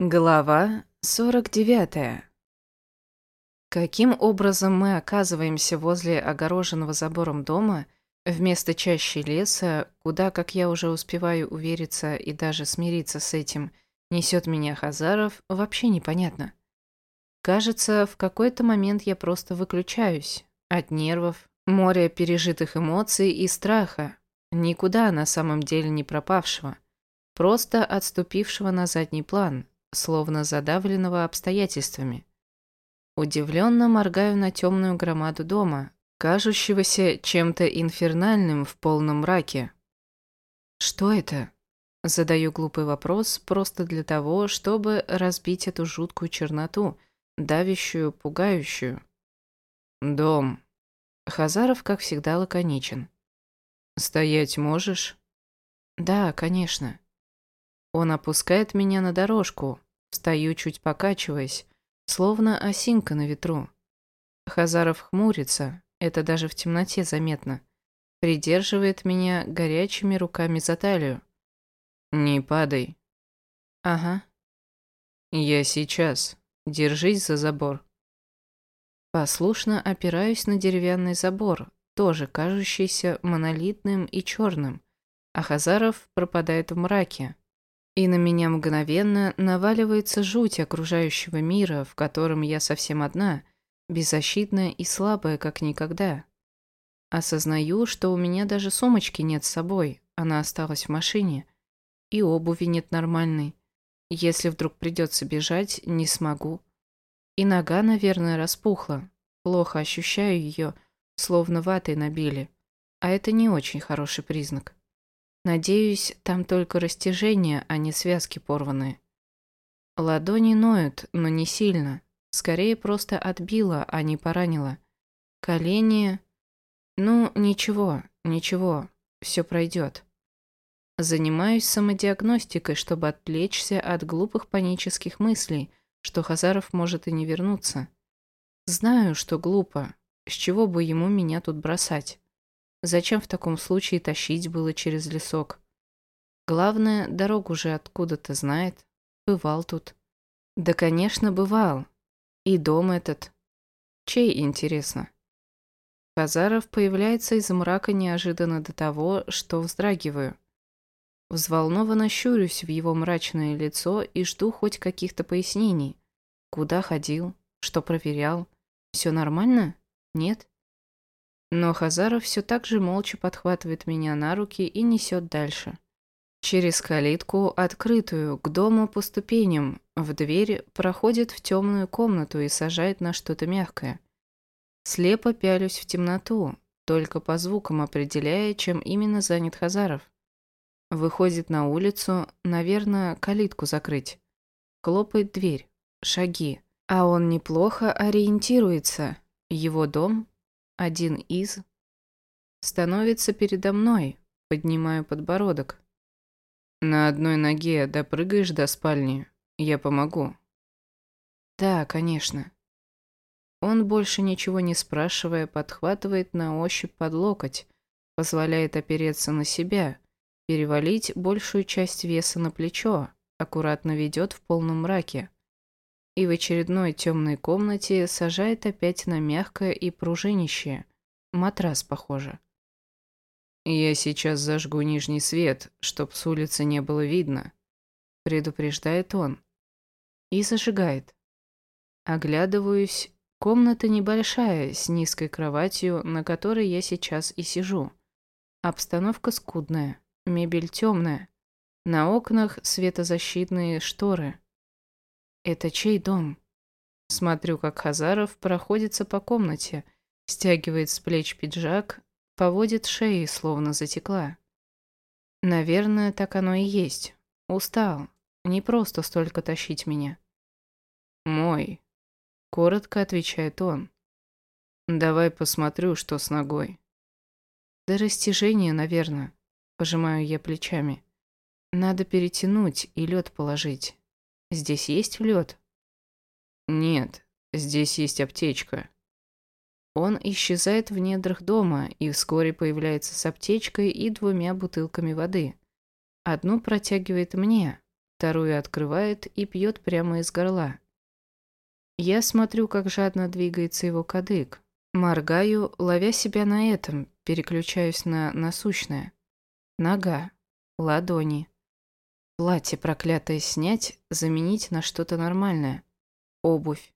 Глава 49. Каким образом мы оказываемся возле огороженного забором дома, вместо чащи леса, куда, как я уже успеваю увериться и даже смириться с этим, несет меня Хазаров, вообще непонятно. Кажется, в какой-то момент я просто выключаюсь от нервов, моря пережитых эмоций и страха, никуда на самом деле не пропавшего, просто отступившего на задний план – словно задавленного обстоятельствами. Удивленно моргаю на темную громаду дома, кажущегося чем-то инфернальным в полном мраке. «Что это?» Задаю глупый вопрос просто для того, чтобы разбить эту жуткую черноту, давящую, пугающую. «Дом». Хазаров, как всегда, лаконичен. «Стоять можешь?» «Да, конечно». Он опускает меня на дорожку, Стою, чуть покачиваясь, словно осинка на ветру. Хазаров хмурится, это даже в темноте заметно. Придерживает меня горячими руками за талию. «Не падай». «Ага». «Я сейчас. Держись за забор». Послушно опираюсь на деревянный забор, тоже кажущийся монолитным и черным, а Хазаров пропадает в мраке, и на меня мгновенно наваливается жуть окружающего мира, в котором я совсем одна, беззащитная и слабая, как никогда. Осознаю, что у меня даже сумочки нет с собой, она осталась в машине, и обуви нет нормальной. Если вдруг придется бежать, не смогу. И нога, наверное, распухла. Плохо ощущаю ее, словно ватой набили. А это не очень хороший признак. Надеюсь, там только растяжение, а не связки порванные. Ладони ноют, но не сильно. Скорее просто отбила, а не поранила. Колени... Ну, ничего, ничего, все пройдет. Занимаюсь самодиагностикой, чтобы отвлечься от глупых панических мыслей, что Хазаров может и не вернуться. Знаю, что глупо. С чего бы ему меня тут бросать? Зачем в таком случае тащить было через лесок? Главное, дорогу же откуда-то знает. Бывал тут. Да, конечно, бывал. И дом этот. Чей, интересно? Казаров появляется из мрака неожиданно до того, что вздрагиваю. Взволнованно щурюсь в его мрачное лицо и жду хоть каких-то пояснений. Куда ходил? Что проверял? Все нормально? Нет? Но Хазаров все так же молча подхватывает меня на руки и несет дальше. Через калитку, открытую, к дому по ступеням, в дверь проходит в темную комнату и сажает на что-то мягкое. Слепо пялюсь в темноту, только по звукам определяя, чем именно занят Хазаров. Выходит на улицу, наверное, калитку закрыть. Хлопает дверь, шаги. А он неплохо ориентируется. Его дом один из, становится передо мной, поднимаю подбородок. На одной ноге допрыгаешь до спальни, я помогу. Да, конечно. Он, больше ничего не спрашивая, подхватывает на ощупь под локоть, позволяет опереться на себя, перевалить большую часть веса на плечо, аккуратно ведет в полном мраке и в очередной темной комнате сажает опять на мягкое и пружинищее. Матрас, похоже. «Я сейчас зажгу нижний свет, чтоб с улицы не было видно», — предупреждает он. И зажигает. Оглядываюсь. Комната небольшая, с низкой кроватью, на которой я сейчас и сижу. Обстановка скудная, мебель темная. На окнах светозащитные шторы — это чей дом? Смотрю, как Хазаров проходится по комнате, стягивает с плеч пиджак, поводит шеей, словно затекла. Наверное, так оно и есть. Устал. Не просто столько тащить меня. Мой. Коротко отвечает он. Давай посмотрю, что с ногой. До растяжения, наверное. Пожимаю я плечами. Надо перетянуть и лед положить. Здесь есть лед? Нет, здесь есть аптечка. Он исчезает в недрах дома и вскоре появляется с аптечкой и двумя бутылками воды. Одну протягивает мне, вторую открывает и пьет прямо из горла. Я смотрю, как жадно двигается его кадык. Моргаю, ловя себя на этом, переключаюсь на насущное. Нога, ладони. Платье проклятое снять, заменить на что-то нормальное. Обувь.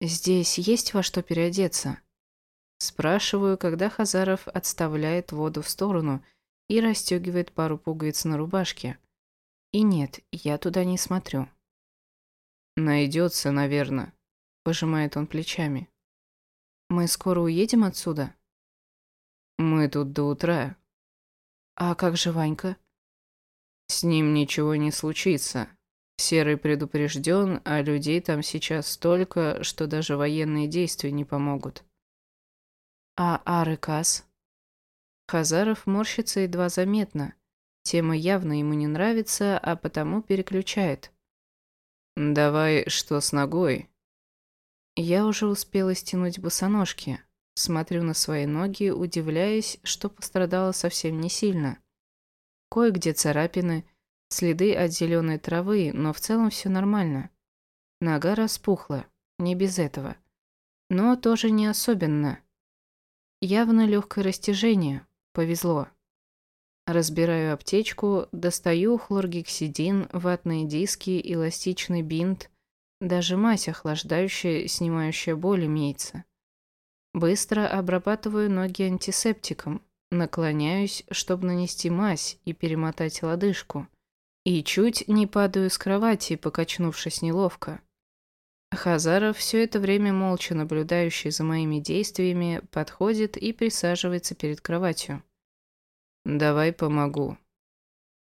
«Здесь есть во что переодеться?» Спрашиваю, когда Хазаров отставляет воду в сторону и расстегивает пару пуговиц на рубашке. И нет, я туда не смотрю. «Найдется, наверное», — пожимает он плечами. «Мы скоро уедем отсюда?» «Мы тут до утра». «А как же Ванька?» «С ним ничего не случится. Серый предупрежден, а людей там сейчас столько, что даже военные действия не помогут». «А Арыкас?» Хазаров морщится едва заметно. Тема явно ему не нравится, а потому переключает. «Давай, что с ногой?» Я уже успела стянуть босоножки. Смотрю на свои ноги, удивляясь, что пострадала совсем не сильно. Кое-где царапины, следы от зеленой травы, но в целом все нормально. Нога распухла, не без этого. Но тоже не особенно. Явно легкое растяжение, повезло. Разбираю аптечку, достаю хлоргексидин, ватные диски, эластичный бинт, даже мазь охлаждающая, снимающая боль имеется. Быстро обрабатываю ноги антисептиком, наклоняюсь, чтобы нанести мазь и перемотать лодыжку. И чуть не падаю с кровати, покачнувшись неловко. Хазаров, все это время молча наблюдающий за моими действиями, подходит и присаживается перед кроватью. Давай помогу.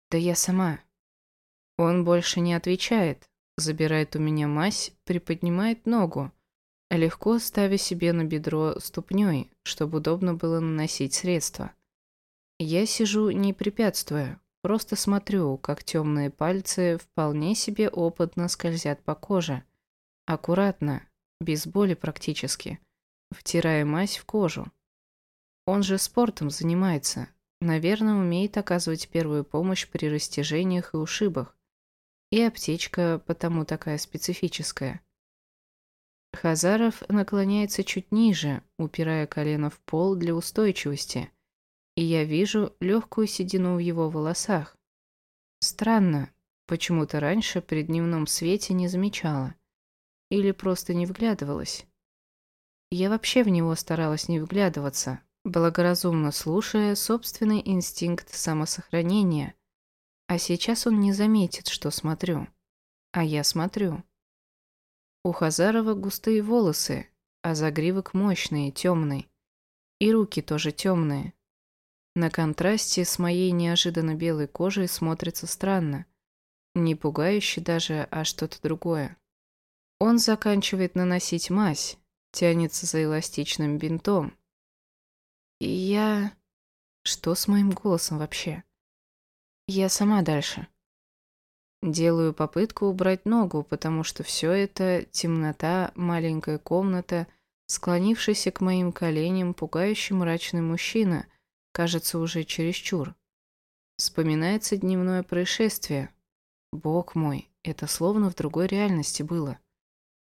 Да я сама. Он больше не отвечает, забирает у меня мазь, приподнимает ногу, легко ставя себе на бедро ступней, чтобы удобно было наносить средства. Я сижу, не препятствуя, просто смотрю, как темные пальцы вполне себе опытно скользят по коже. Аккуратно, без боли практически, втирая мазь в кожу. Он же спортом занимается, Наверное, умеет оказывать первую помощь при растяжениях и ушибах. И аптечка потому такая специфическая. Хазаров наклоняется чуть ниже, упирая колено в пол для устойчивости. И я вижу легкую седину в его волосах. Странно, почему-то раньше при дневном свете не замечала. Или просто не вглядывалась. Я вообще в него старалась не вглядываться, благоразумно слушая собственный инстинкт самосохранения. А сейчас он не заметит, что смотрю. А я смотрю. У Хазарова густые волосы, а загривок мощный, темный. И руки тоже темные. На контрасте с моей неожиданно белой кожей смотрится странно. Не пугающе даже, а что-то другое. Он заканчивает наносить мазь, тянется за эластичным бинтом, я... Что с моим голосом вообще? Я сама дальше. Делаю попытку убрать ногу, потому что все это темнота, маленькая комната, склонившийся к моим коленям пугающий мрачный мужчина, кажется уже чересчур. Вспоминается дневное происшествие. Бог мой, это словно в другой реальности было.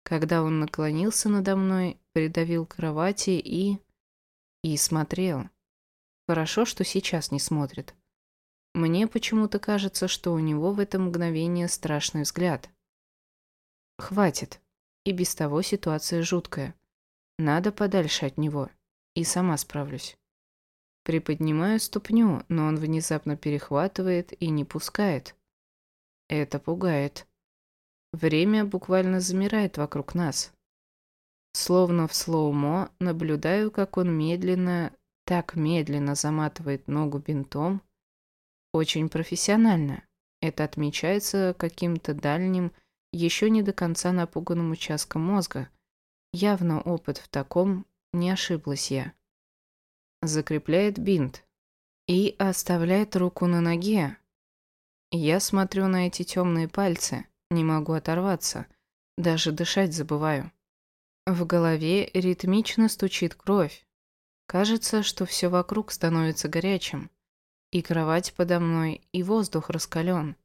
Когда он наклонился надо мной, придавил кровати и... И смотрел. Хорошо, что сейчас не смотрит. Мне почему-то кажется, что у него в это мгновение страшный взгляд. Хватит. И без того ситуация жуткая. Надо подальше от него. И сама справлюсь. Приподнимаю ступню, но он внезапно перехватывает и не пускает. Это пугает. Время буквально замирает вокруг нас. Словно в слоумо наблюдаю, как он медленно, так медленно заматывает ногу бинтом. Очень профессионально. Это отмечается каким-то дальним, еще не до конца напуганным участком мозга. Явно опыт в таком, не ошиблась я. Закрепляет бинт и оставляет руку на ноге. Я смотрю на эти темные пальцы, не могу оторваться, даже дышать забываю. В голове ритмично стучит кровь. Кажется, что все вокруг становится горячим. И кровать подо мной, и воздух раскален.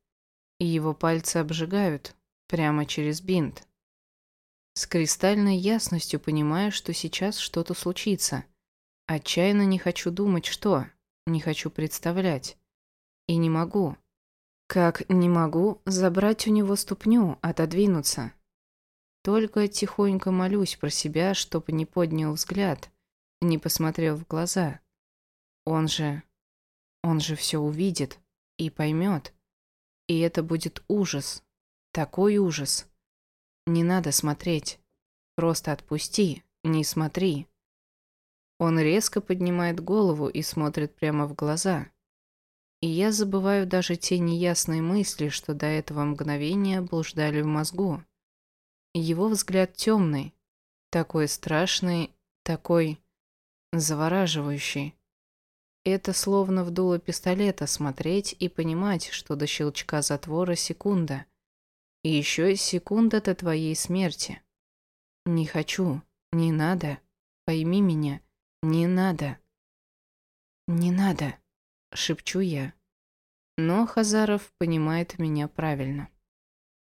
и его пальцы обжигают, прямо через бинт. С кристальной ясностью понимаю, что сейчас что-то случится. Отчаянно не хочу думать, что, не хочу представлять. И не могу. Как не могу забрать у него ступню, отодвинуться. Только тихонько молюсь про себя, чтобы не поднял взгляд, не посмотрел в глаза. Он же... Он же все увидит и поймет. И это будет ужас. Такой ужас. Не надо смотреть. Просто отпусти, не смотри. Он резко поднимает голову и смотрит прямо в глаза. И я забываю даже те неясные мысли, что до этого мгновения блуждали в мозгу. Его взгляд темный, такой страшный, такой завораживающий. Это словно в дуло пистолета смотреть и понимать, что до щелчка затвора секунда. И еще секунда до твоей смерти. Не хочу, не надо, пойми меня, не надо. Не надо, шепчу я. Но Хазаров понимает меня правильно.